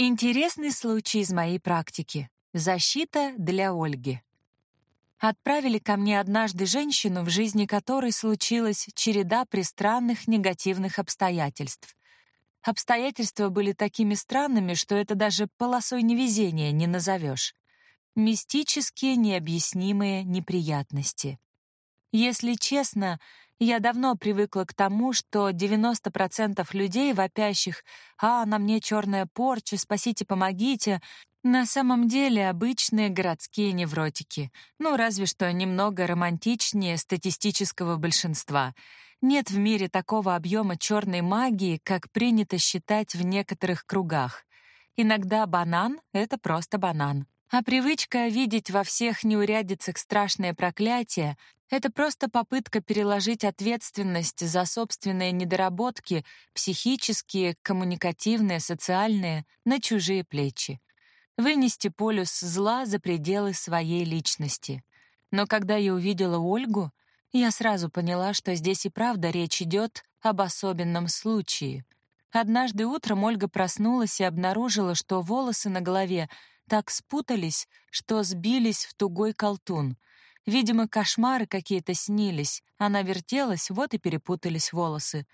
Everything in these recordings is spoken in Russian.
Интересный случай из моей практики. Защита для Ольги. Отправили ко мне однажды женщину, в жизни которой случилась череда пристранных негативных обстоятельств. Обстоятельства были такими странными, что это даже полосой невезения не назовешь. Мистические, необъяснимые неприятности. Если честно, я давно привыкла к тому, что 90% людей, вопящих «А, на мне черная порча, спасите, помогите», на самом деле обычные городские невротики, ну разве что немного романтичнее статистического большинства. Нет в мире такого объема черной магии, как принято считать в некоторых кругах. Иногда банан — это просто банан. А привычка видеть во всех неурядицах страшное проклятие это просто попытка переложить ответственность за собственные недоработки, психические, коммуникативные, социальные, на чужие плечи. Вынести полюс зла за пределы своей личности. Но когда я увидела Ольгу, я сразу поняла, что здесь и правда речь идет об особенном случае. Однажды утром Ольга проснулась и обнаружила, что волосы на голове так спутались, что сбились в тугой колтун — Видимо, кошмары какие-то снились. Она вертелась, вот и перепутались волосы.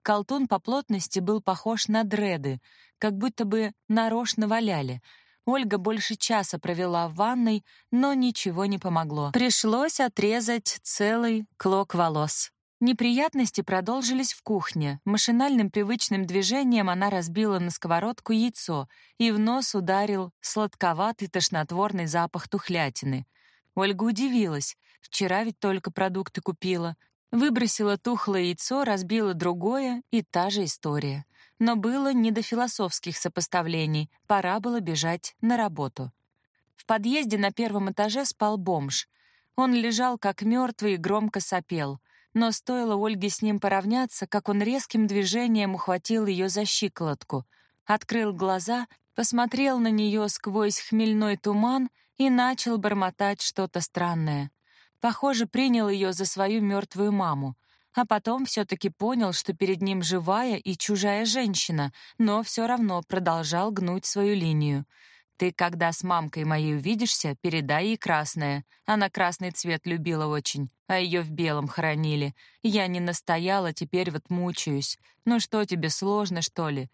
Колтун по плотности был похож на дреды, как будто бы нарочно валяли. Ольга больше часа провела в ванной, но ничего не помогло. Пришлось отрезать целый клок волос. Неприятности продолжились в кухне. Машинальным привычным движением она разбила на сковородку яйцо, и в нос ударил сладковатый тошнотворный запах тухлятины — Ольга удивилась. Вчера ведь только продукты купила. Выбросила тухлое яйцо, разбила другое, и та же история. Но было не до философских сопоставлений, пора было бежать на работу. В подъезде на первом этаже спал бомж. Он лежал как мертвый и громко сопел. Но стоило Ольге с ним поравняться, как он резким движением ухватил ее за щиколотку, открыл глаза, посмотрел на нее сквозь хмельной туман и начал бормотать что-то странное. Похоже, принял ее за свою мертвую маму, а потом все-таки понял, что перед ним живая и чужая женщина, но все равно продолжал гнуть свою линию. «Ты, когда с мамкой моей увидишься, передай ей красное. Она красный цвет любила очень, а ее в белом хоронили. Я не настояла, теперь вот мучаюсь. Ну что тебе, сложно, что ли?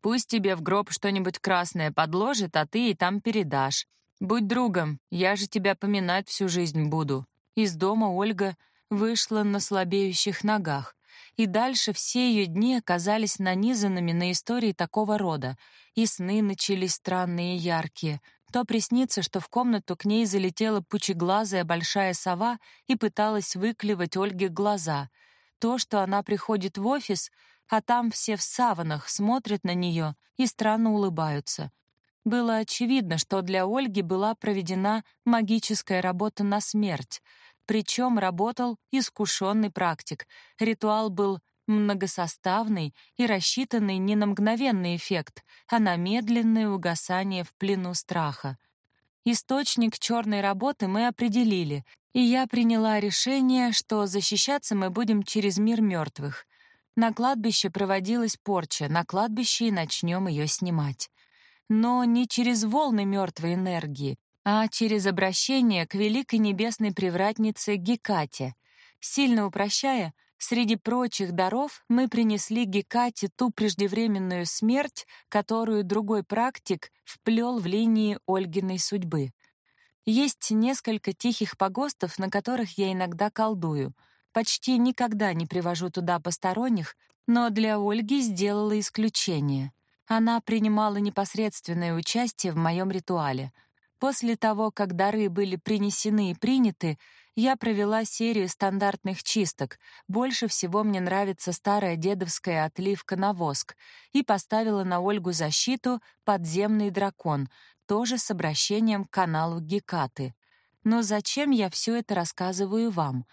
Пусть тебе в гроб что-нибудь красное подложит, а ты и там передашь. «Будь другом, я же тебя поминать всю жизнь буду». Из дома Ольга вышла на слабеющих ногах, и дальше все ее дни оказались нанизанными на истории такого рода, и сны начались странные и яркие. То приснится, что в комнату к ней залетела пучеглазая большая сова и пыталась выклевать Ольге глаза. То, что она приходит в офис, а там все в саванах смотрят на нее и странно улыбаются — было очевидно, что для Ольги была проведена магическая работа на смерть, причем работал искушенный практик. Ритуал был многосоставный и рассчитанный не на мгновенный эффект, а на медленное угасание в плену страха. Источник черной работы мы определили, и я приняла решение, что защищаться мы будем через мир мертвых. На кладбище проводилась порча, на кладбище и начнем ее снимать но не через волны мертвой энергии, а через обращение к великой небесной привратнице Гекате. Сильно упрощая, среди прочих даров мы принесли Гекате ту преждевременную смерть, которую другой практик вплел в линии Ольгиной судьбы. Есть несколько тихих погостов, на которых я иногда колдую. Почти никогда не привожу туда посторонних, но для Ольги сделала исключение. Она принимала непосредственное участие в моем ритуале. После того, как дары были принесены и приняты, я провела серию стандартных чисток. Больше всего мне нравится старая дедовская отливка на воск. И поставила на Ольгу защиту «Подземный дракон», тоже с обращением к каналу Гекаты. Но зачем я все это рассказываю вам?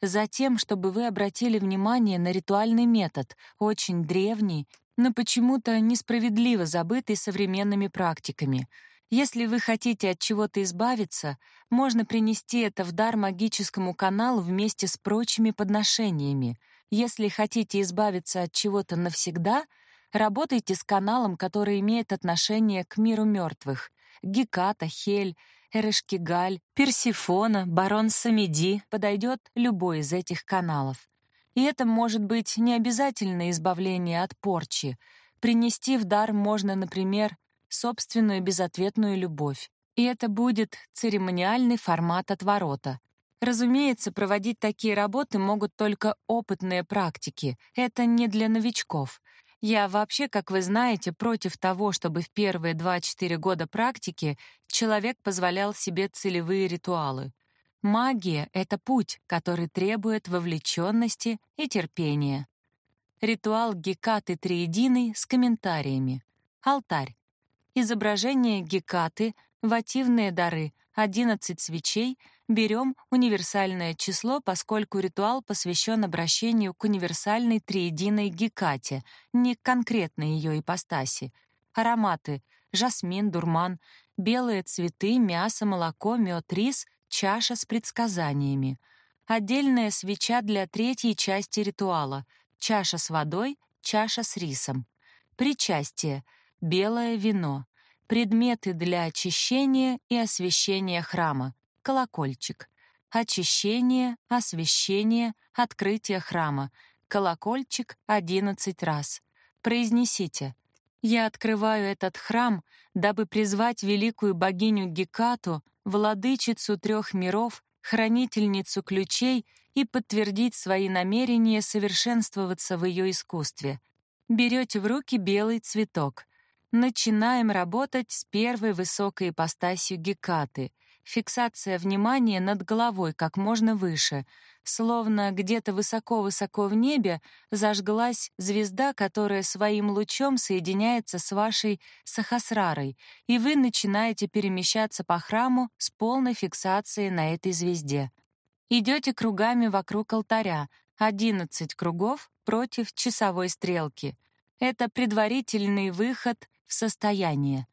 Затем, чтобы вы обратили внимание на ритуальный метод, очень древний но почему-то несправедливо забытый современными практиками. Если вы хотите от чего-то избавиться, можно принести это в дар магическому каналу вместе с прочими подношениями. Если хотите избавиться от чего-то навсегда, Работайте с каналом, который имеет отношение к миру мертвых. Геката, Хель, Эрешкигаль, Персифона, Барон Самеди подойдет любой из этих каналов. И это может быть не обязательно избавление от порчи. Принести в дар можно, например, собственную безответную любовь. И это будет церемониальный формат отворота. Разумеется, проводить такие работы могут только опытные практики. Это не для новичков. Я вообще, как вы знаете, против того, чтобы в первые 2-4 года практики человек позволял себе целевые ритуалы. Магия — это путь, который требует вовлеченности и терпения. Ритуал Гекаты Триединой с комментариями. Алтарь. Изображение Гекаты, вативные дары, 11 свечей, берем универсальное число, поскольку ритуал посвящен обращению к универсальной триединой Гекате, не к конкретной ее ипостаси. Ароматы — жасмин, дурман, белые цветы, мясо, молоко, мед, рис, чаша с предсказаниями. Отдельная свеча для третьей части ритуала — чаша с водой, чаша с рисом. Причастие — белое вино. Предметы для очищения и освящения храма колокольчик. Очищение, освящение, открытие храма. Колокольчик 11 раз. Произнесите «Я открываю этот храм, дабы призвать великую богиню Гекату, владычицу трех миров, хранительницу ключей и подтвердить свои намерения совершенствоваться в ее искусстве. Берете в руки белый цветок. Начинаем работать с первой высокой ипостасью Гекаты — фиксация внимания над головой как можно выше, словно где-то высоко-высоко в небе зажглась звезда, которая своим лучом соединяется с вашей сахасрарой, и вы начинаете перемещаться по храму с полной фиксацией на этой звезде. Идете кругами вокруг алтаря, 11 кругов против часовой стрелки. Это предварительный выход состояние.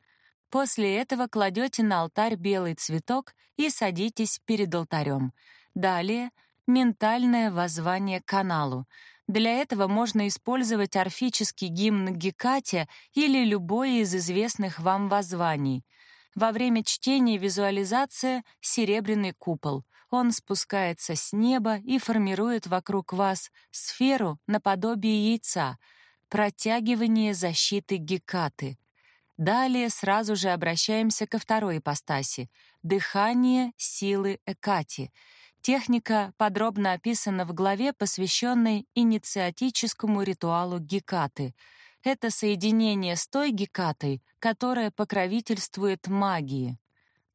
После этого кладете на алтарь белый цветок и садитесь перед алтарем. Далее — ментальное воззвание каналу. Для этого можно использовать орфический гимн Гекате или любое из известных вам воззваний. Во время чтения визуализация — серебряный купол. Он спускается с неба и формирует вокруг вас сферу наподобие яйца, протягивание защиты Гекаты — Далее сразу же обращаемся ко второй ипостаси — дыхание силы Экати. Техника подробно описана в главе, посвященной инициатическому ритуалу Гекаты. Это соединение с той Гекатой, которая покровительствует магии.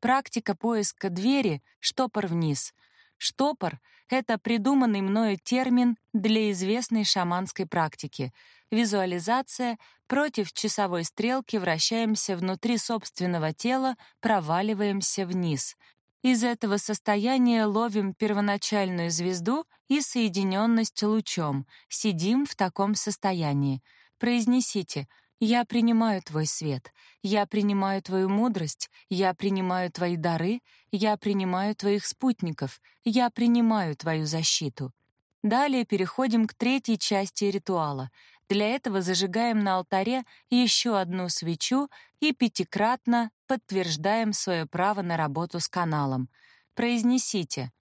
Практика поиска двери — штопор вниз. Штопор — это придуманный мною термин для известной шаманской практики — Визуализация. Против часовой стрелки вращаемся внутри собственного тела, проваливаемся вниз. Из этого состояния ловим первоначальную звезду и соединенность лучом. Сидим в таком состоянии. Произнесите «Я принимаю твой свет», «Я принимаю твою мудрость», «Я принимаю твои дары», «Я принимаю твоих спутников», «Я принимаю твою защиту». Далее переходим к третьей части ритуала — для этого зажигаем на алтаре еще одну свечу и пятикратно подтверждаем свое право на работу с каналом. Произнесите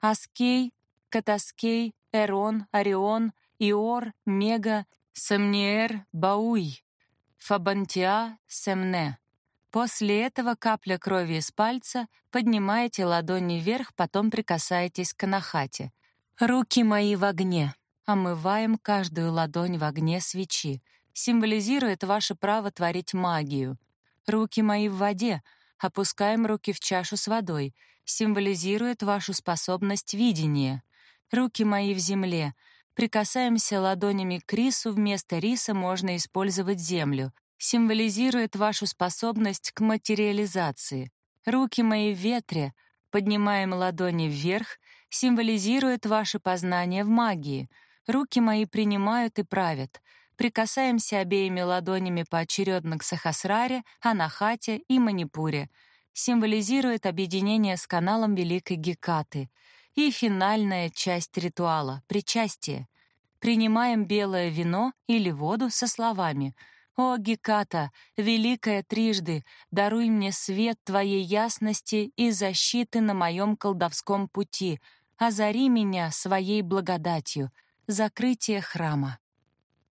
«Аскей», «Катаскей», «Эрон», «Орион», «Иор», «Мега», «Самниэр», «Бауй», «Фабантиа», «Семне». После этого капля крови из пальца, поднимаете ладони вверх, потом прикасаетесь к анахате. «Руки мои в огне». Омываем каждую ладонь в огне свечи. Символизирует ваше право творить магию. Руки мои в воде. Опускаем руки в чашу с водой. Символизирует вашу способность видения. Руки мои в земле. Прикасаемся ладонями к рису, вместо риса можно использовать землю. Символизирует вашу способность к материализации. Руки мои в ветре. Поднимаем ладони вверх, символизирует ваше познание в магии — Руки мои принимают и правят. Прикасаемся обеими ладонями поочередно к Сахасраре, Анахате и Манипуре. Символизирует объединение с каналом Великой Гекаты. И финальная часть ритуала — причастие. принимаем белое вино или воду со словами «О, Геката, великая трижды, даруй мне свет твоей ясности и защиты на моем колдовском пути, озари меня своей благодатью». Закрытие храма.